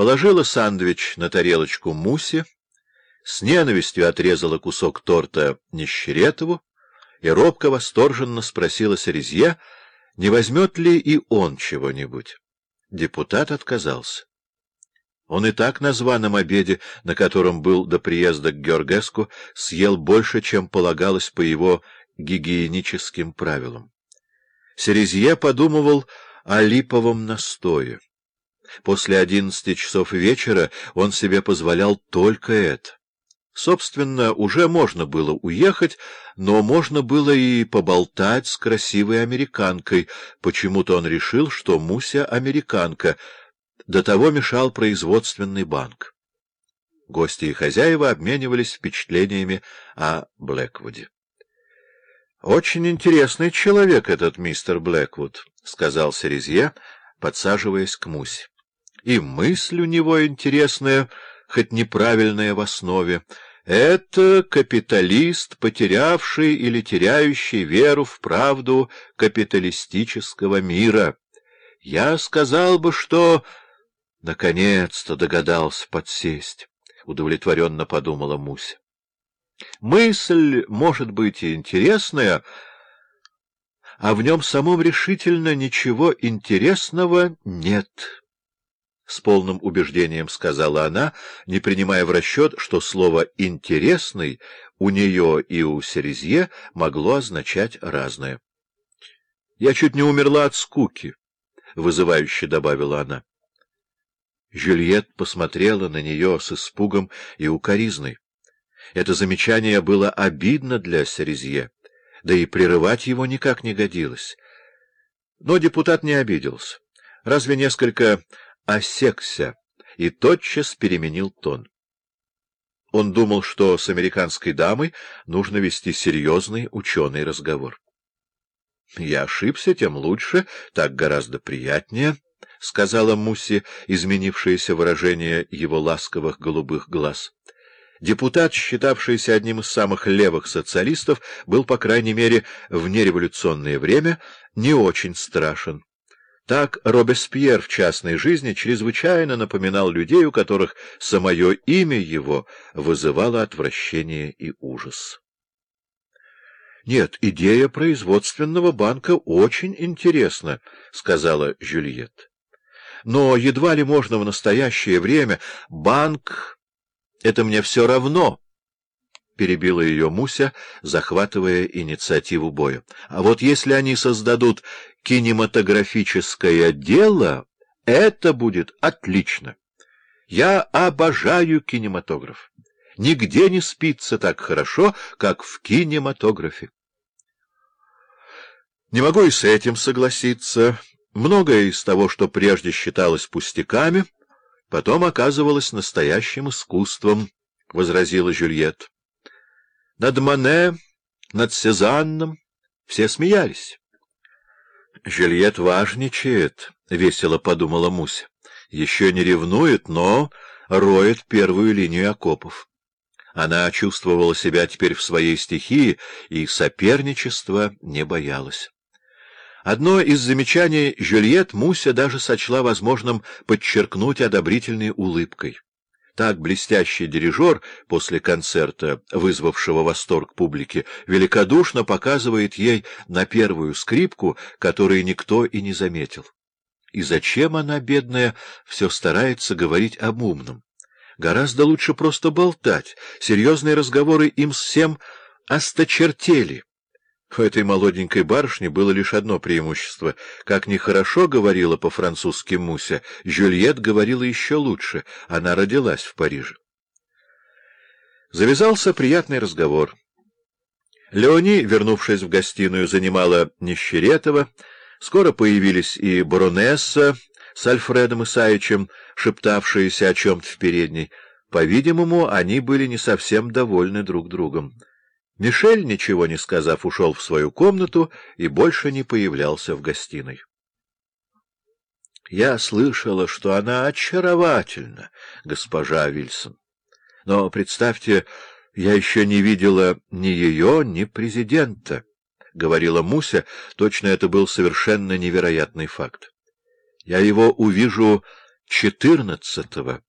положила сандвич на тарелочку Муси, с ненавистью отрезала кусок торта Нищеретову и робко восторженно спросила Серезье, не возьмет ли и он чего-нибудь. Депутат отказался. Он и так на званом обеде, на котором был до приезда к Георгеску, съел больше, чем полагалось по его гигиеническим правилам. Серезье подумывал о липовом настое. После одиннадцати часов вечера он себе позволял только это. Собственно, уже можно было уехать, но можно было и поболтать с красивой американкой. Почему-то он решил, что Муся — американка. До того мешал производственный банк. Гости и хозяева обменивались впечатлениями о Блэквуде. — Очень интересный человек этот мистер Блэквуд, — сказал Серезье, подсаживаясь к Мусе. — И мысль у него интересная, хоть неправильная в основе. Это капиталист, потерявший или теряющий веру в правду капиталистического мира. Я сказал бы, что... Наконец-то догадался подсесть, — удовлетворенно подумала Муся. Мысль может быть и интересная, а в нем самом решительно ничего интересного нет. С полным убеждением сказала она, не принимая в расчет, что слово «интересный» у нее и у Серезье могло означать разное. — Я чуть не умерла от скуки, — вызывающе добавила она. Жюльет посмотрела на нее с испугом и укоризной. Это замечание было обидно для Серезье, да и прерывать его никак не годилось. Но депутат не обиделся, разве несколько осекся и тотчас переменил тон. Он думал, что с американской дамой нужно вести серьезный ученый разговор. — Я ошибся, тем лучше, так гораздо приятнее, —— сказала Мусси, изменившееся выражение его ласковых голубых глаз. Депутат, считавшийся одним из самых левых социалистов, был, по крайней мере, в нереволюционное время не очень страшен. Так Робеспьер в частной жизни чрезвычайно напоминал людей, у которых самое имя его вызывало отвращение и ужас. «Нет, идея производственного банка очень интересна», — сказала Жюльет но едва ли можно в настоящее время. Банк — это мне все равно, — перебила ее Муся, захватывая инициативу боя. А вот если они создадут кинематографическое дело, это будет отлично. Я обожаю кинематограф. Нигде не спится так хорошо, как в кинематографе. Не могу и с этим согласиться, Многое из того, что прежде считалось пустяками, потом оказывалось настоящим искусством, — возразила Жюльет. Над Мане, над Сезанном все смеялись. Жюльет важничает, — весело подумала Муся. Еще не ревнует, но роет первую линию окопов. Она чувствовала себя теперь в своей стихии и соперничества не боялась. Одно из замечаний Жюльет Муся даже сочла возможным подчеркнуть одобрительной улыбкой. Так блестящий дирижер после концерта, вызвавшего восторг публики, великодушно показывает ей на первую скрипку, которую никто и не заметил. И зачем она, бедная, все старается говорить об умном? Гораздо лучше просто болтать, серьезные разговоры им всем осточертели. У этой молоденькой барышни было лишь одно преимущество. Как нехорошо говорила по-французски Муся, Жюльет говорила еще лучше. Она родилась в Париже. Завязался приятный разговор. Леони, вернувшись в гостиную, занимала Нищеретова. Скоро появились и баронесса с Альфредом Исаичем, шептавшиеся о чем-то в передней. По-видимому, они были не совсем довольны друг другом. Мишель, ничего не сказав, ушел в свою комнату и больше не появлялся в гостиной. Я слышала, что она очаровательна, госпожа Вильсон. Но, представьте, я еще не видела ни ее, ни президента, — говорила Муся, точно это был совершенно невероятный факт. Я его увижу четырнадцатого.